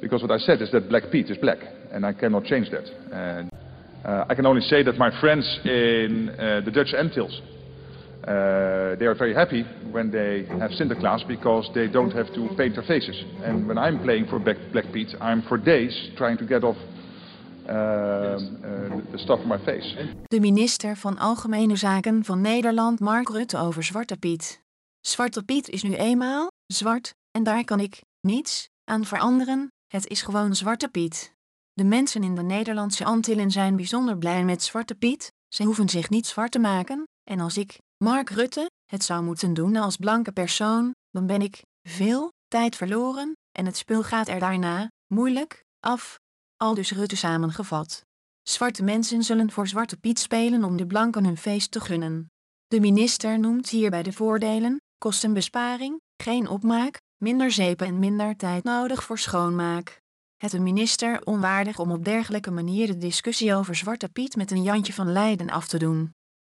Because what I said is that Black Pete is black, and I cannot change that. And uh, I can only say that my friends in uh, the Dutch Antilles, uh, they are very happy when they have Sinterklaas because they don't have to paint their faces. And when I'm playing for Black, Pete, I'm for days trying to get off uh, uh, the stuff on my face. De minister van Algemene Zaken van Nederland, Mark Rutte, over Zwarte Piet. Zwarte Piet is nu eenmaal zwart en daar kan ik niets aan veranderen. Het is gewoon Zwarte Piet. De mensen in de Nederlandse Antillen zijn bijzonder blij met Zwarte Piet. Ze hoeven zich niet zwart te maken. En als ik, Mark Rutte, het zou moeten doen als blanke persoon, dan ben ik veel tijd verloren en het spul gaat er daarna moeilijk af. Al dus Rutte samengevat. Zwarte mensen zullen voor Zwarte Piet spelen om de blanken hun feest te gunnen. De minister noemt hierbij de voordelen: kostenbesparing, geen opmaak, minder zeepen en minder tijd nodig voor schoonmaak. Het een minister onwaardig om op dergelijke manier de discussie over Zwarte Piet met een Jantje van Leiden af te doen.